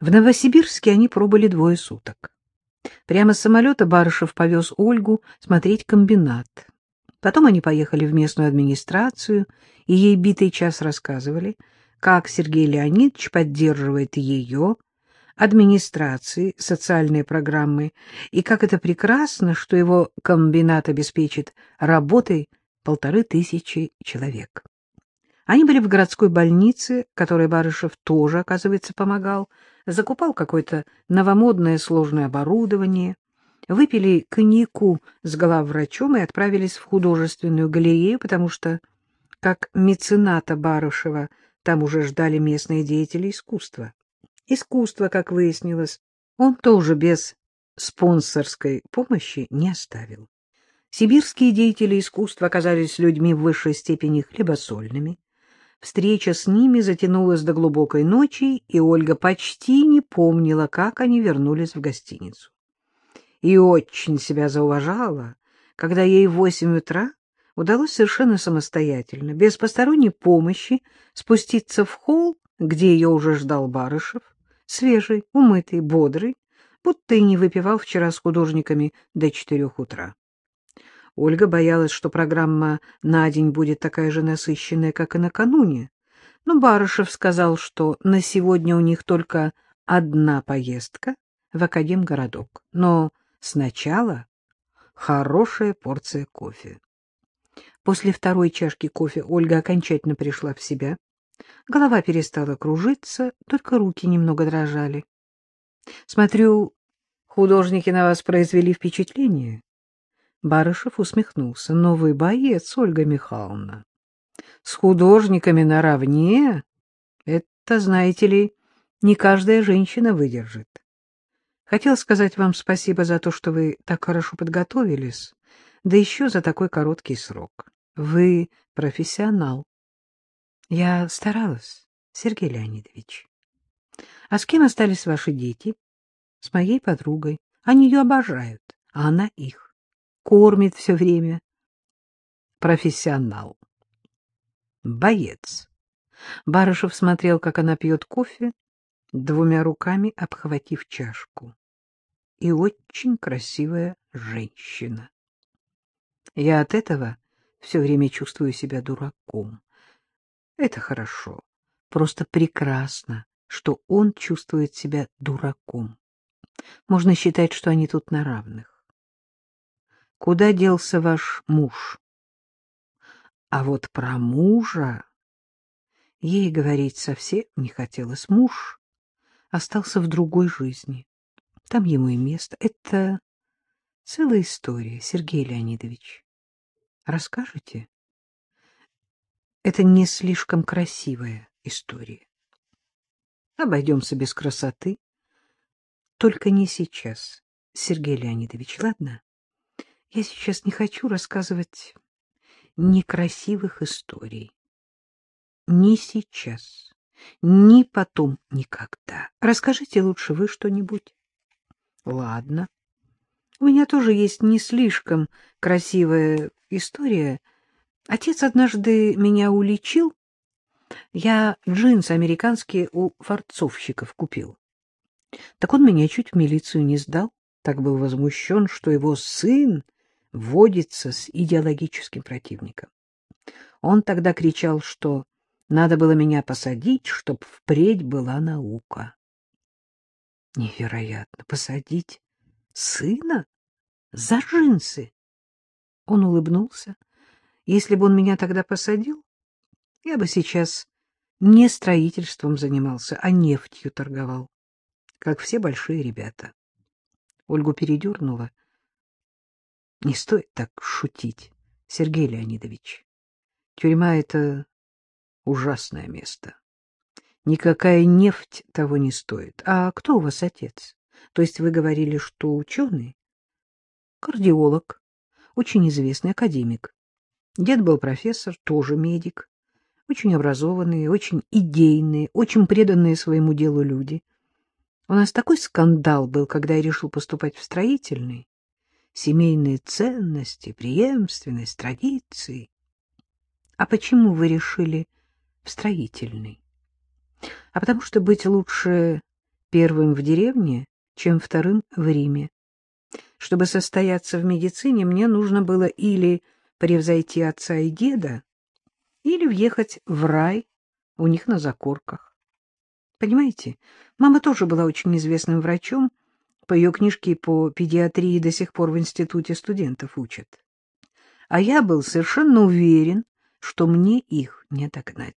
В Новосибирске они пробыли двое суток. Прямо с самолета Барышев повез Ольгу смотреть комбинат. Потом они поехали в местную администрацию, и ей битый час рассказывали, как Сергей Леонидович поддерживает ее, администрации, социальные программы, и как это прекрасно, что его комбинат обеспечит работой полторы тысячи человек. Они были в городской больнице, которой Барышев тоже, оказывается, помогал, закупал какое-то новомодное сложное оборудование, выпили коньяку с главврачом и отправились в художественную галерею, потому что, как мецената Барышева, там уже ждали местные деятели искусства. Искусство, как выяснилось, он тоже без спонсорской помощи не оставил. Сибирские деятели искусства оказались людьми в высшей степени хлебосольными, Встреча с ними затянулась до глубокой ночи, и Ольга почти не помнила, как они вернулись в гостиницу. И очень себя зауважала, когда ей в восемь утра удалось совершенно самостоятельно, без посторонней помощи, спуститься в холл, где ее уже ждал Барышев, свежий, умытый, бодрый, будто и не выпивал вчера с художниками до четырех утра. Ольга боялась, что программа на день будет такая же насыщенная, как и накануне. Но Барышев сказал, что на сегодня у них только одна поездка в Академгородок. Но сначала хорошая порция кофе. После второй чашки кофе Ольга окончательно пришла в себя. Голова перестала кружиться, только руки немного дрожали. — Смотрю, художники на вас произвели впечатление. Барышев усмехнулся. — Новый боец, Ольга Михайловна. С художниками наравне это, знаете ли, не каждая женщина выдержит. Хотел сказать вам спасибо за то, что вы так хорошо подготовились, да еще за такой короткий срок. Вы профессионал. Я старалась, Сергей Леонидович. А с кем остались ваши дети? С моей подругой. Они ее обожают, а она их кормит все время. Профессионал. Боец. Барышев смотрел, как она пьет кофе, двумя руками обхватив чашку. И очень красивая женщина. Я от этого все время чувствую себя дураком. Это хорошо, просто прекрасно, что он чувствует себя дураком. Можно считать, что они тут на равных. Куда делся ваш муж? А вот про мужа ей говорить совсем не хотелось. Муж остался в другой жизни. Там ему и место. Это целая история, Сергей Леонидович. Расскажете? Это не слишком красивая история. Обойдемся без красоты. Только не сейчас, Сергей Леонидович, ладно? Я сейчас не хочу рассказывать некрасивых историй. Ни сейчас, ни потом никогда. Расскажите лучше вы что-нибудь. Ладно. У меня тоже есть не слишком красивая история. Отец однажды меня уличил. Я джинсы американские у форцовщиков купил. Так он меня чуть в милицию не сдал. Так был возмущен, что его сын водится с идеологическим противником. Он тогда кричал, что надо было меня посадить, чтоб впредь была наука. Невероятно, посадить сына за джинсы. Он улыбнулся. Если бы он меня тогда посадил, я бы сейчас не строительством занимался, а нефтью торговал, как все большие ребята. Ольгу передернула — не стоит так шутить, Сергей Леонидович. Тюрьма — это ужасное место. Никакая нефть того не стоит. А кто у вас отец? То есть вы говорили, что ученый? Кардиолог, очень известный академик. Дед был профессор, тоже медик. Очень образованные, очень идейные, очень преданные своему делу люди. У нас такой скандал был, когда я решил поступать в строительный семейные ценности, преемственность, традиции. А почему вы решили в строительный? А потому что быть лучше первым в деревне, чем вторым в Риме. Чтобы состояться в медицине, мне нужно было или превзойти отца и деда, или въехать в рай у них на закорках. Понимаете, мама тоже была очень известным врачом, по ее книжке по педиатрии до сих пор в институте студентов учат. А я был совершенно уверен, что мне их не догнать.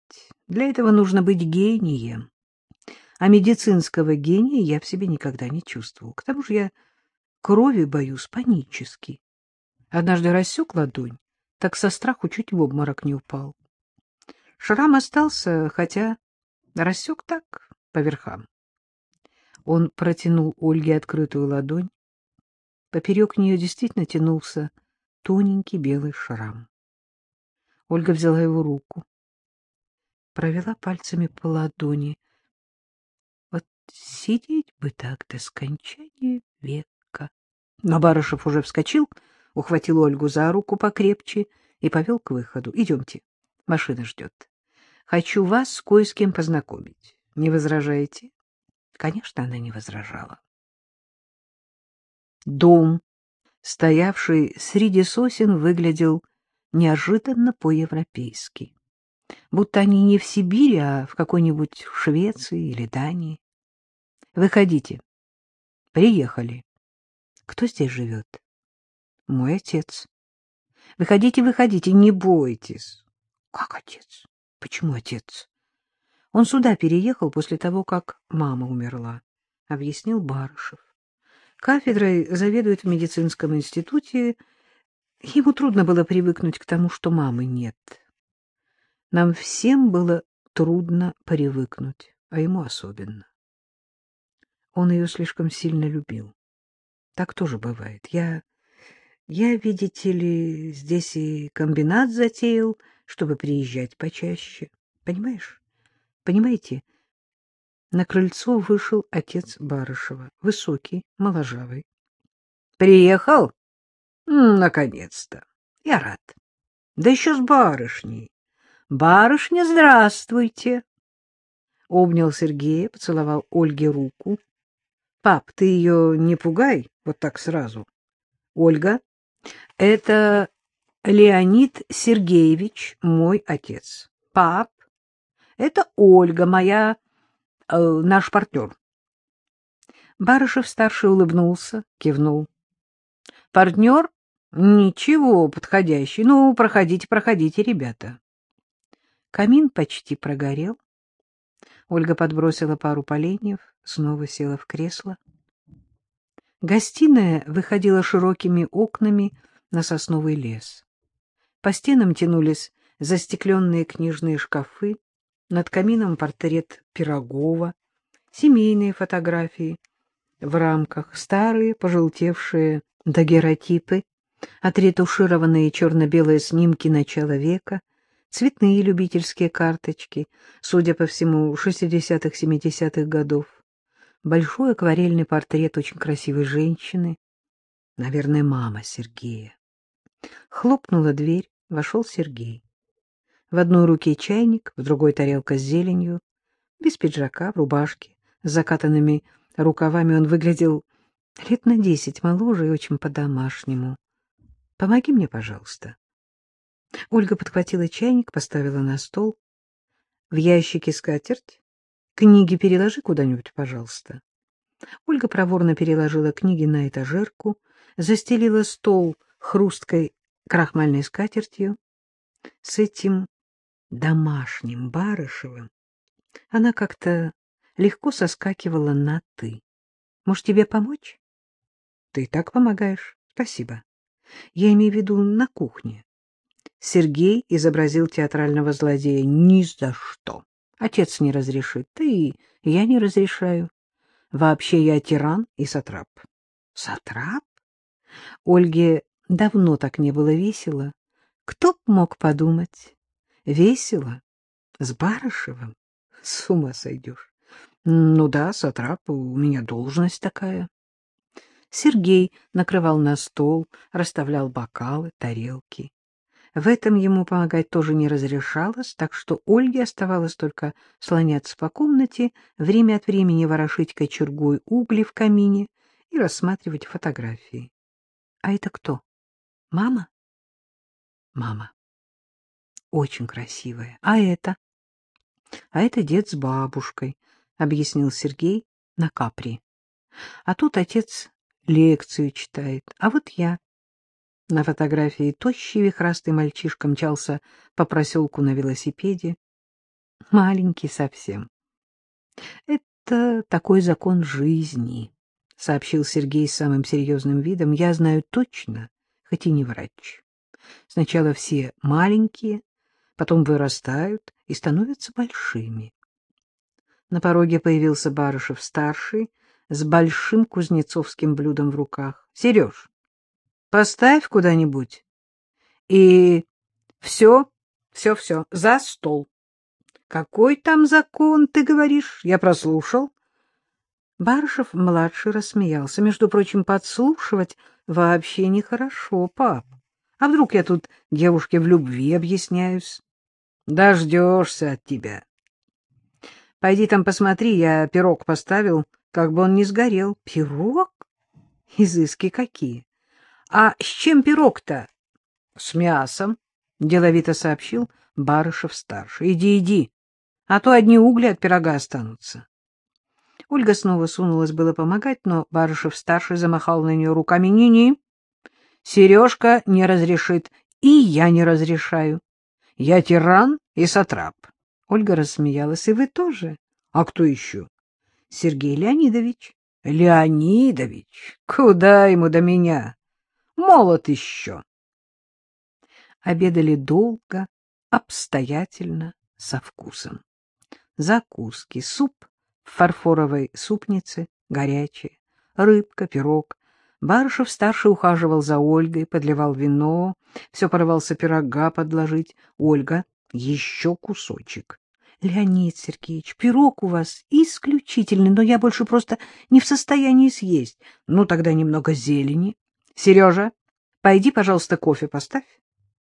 Для этого нужно быть гением. А медицинского гения я в себе никогда не чувствовал. К тому же я крови боюсь панически. Однажды рассек ладонь, так со страху чуть в обморок не упал. Шрам остался, хотя рассек так, по верхам. Он протянул Ольге открытую ладонь. Поперек нее действительно тянулся тоненький белый шрам. Ольга взяла его руку, провела пальцами по ладони. Вот сидеть бы так до скончания века. Но Барышев уже вскочил, ухватил Ольгу за руку покрепче и повел к выходу. — Идемте, машина ждет. Хочу вас с кое с кем познакомить. Не возражаете? Конечно, она не возражала. Дом, стоявший среди сосен, выглядел неожиданно по-европейски. Будто они не в Сибири, а в какой-нибудь Швеции или Дании. Выходите. Приехали. Кто здесь живет? Мой отец. Выходите, выходите, не бойтесь. Как отец? Почему отец? Он сюда переехал после того, как мама умерла, — объяснил Барышев. Кафедрой заведует в медицинском институте. Ему трудно было привыкнуть к тому, что мамы нет. Нам всем было трудно привыкнуть, а ему особенно. Он ее слишком сильно любил. Так тоже бывает. Я, я, видите ли, здесь и комбинат затеял, чтобы приезжать почаще. Понимаешь? Понимаете, на крыльцо вышел отец Барышева, высокий, моложавый. — Приехал? — Наконец-то. Я рад. Да еще с барышней. Барышня, здравствуйте. Обнял Сергея, поцеловал Ольге руку. — Пап, ты ее не пугай вот так сразу. — Ольга, это Леонид Сергеевич, мой отец. Пап, это Ольга, моя... Э, наш партнер. Барышев-старший улыбнулся, кивнул. — Партнер? Ничего, подходящий. Ну, проходите, проходите, ребята. Камин почти прогорел. Ольга подбросила пару поленьев, снова села в кресло. Гостиная выходила широкими окнами на сосновый лес. По стенам тянулись застекленные книжные шкафы, над камином портрет Пирогова, семейные фотографии, в рамках старые, пожелтевшие дагеротипы, отретушированные черно-белые снимки начала века, цветные любительские карточки, судя по всему, 60-х-70-х годов, большой акварельный портрет очень красивой женщины, наверное, мама Сергея. Хлопнула дверь, вошел Сергей. В одной руке чайник, в другой тарелка с зеленью. Без пиджака, в рубашке, с закатанными рукавами он выглядел лет на десять моложе и очень по-домашнему. — Помоги мне, пожалуйста. Ольга подхватила чайник, поставила на стол. — В ящике скатерть. Книги переложи куда-нибудь, пожалуйста. Ольга проворно переложила книги на этажерку, застелила стол хрусткой крахмальной скатертью. С этим домашним Барышевым, она как-то легко соскакивала на «ты». Может, тебе помочь? Ты и так помогаешь. Спасибо. Я имею в виду на кухне. Сергей изобразил театрального злодея. Ни за что. Отец не разрешит. Да и я не разрешаю. Вообще я тиран и сатрап. Сатрап? Ольге давно так не было весело. Кто б мог подумать? Весело? С Барышевым? С ума сойдешь. Ну да, сатрап, у меня должность такая. Сергей накрывал на стол, расставлял бокалы, тарелки. В этом ему помогать тоже не разрешалось, так что Ольге оставалось только слоняться по комнате, время от времени ворошить кочергой угли в камине и рассматривать фотографии. — А это кто? Мама? — Мама. Очень красивая. А это? — А это дед с бабушкой, — объяснил Сергей на капри. — А тут отец лекцию читает, а вот я. На фотографии тощий вихрастый мальчишка мчался по проселку на велосипеде. Маленький совсем. — Это такой закон жизни, — сообщил Сергей с самым серьезным видом. — Я знаю точно, хоть и не врач. Сначала все маленькие, потом вырастают и становятся большими. На пороге появился Барышев-старший с большим кузнецовским блюдом в руках. — Сереж, Поставь куда-нибудь. И все, все, все, за стол. Какой там закон, ты говоришь? Я прослушал. Барышев-младший рассмеялся. Между прочим, подслушивать вообще нехорошо, пап. А вдруг я тут девушке в любви объясняюсь? Дождешься от тебя. Пойди там посмотри, я пирог поставил, как бы он не сгорел. Пирог? Изыски какие! — А с чем пирог-то? — С мясом, — деловито сообщил Барышев-старший. — Иди, иди, а то одни угли от пирога останутся. Ольга снова сунулась было помогать, но Барышев-старший замахал на нее руками. «Ни — Ни-ни, Сережка не разрешит, и я не разрешаю. Я тиран и сатрап. Ольга рассмеялась. — И вы тоже? — А кто еще? — Сергей Леонидович. — Леонидович? Куда ему до меня? Молод еще. Обедали долго, обстоятельно, со вкусом. Закуски, суп в фарфоровой супнице, горячие, рыбка, пирог. Барышев-старший ухаживал за Ольгой, подливал вино, все порывался пирога подложить. Ольга — еще кусочек. — Леонид Сергеевич, пирог у вас исключительный, но я больше просто не в состоянии съесть. Ну, тогда немного зелени. Сережа, пойди, пожалуйста, кофе поставь.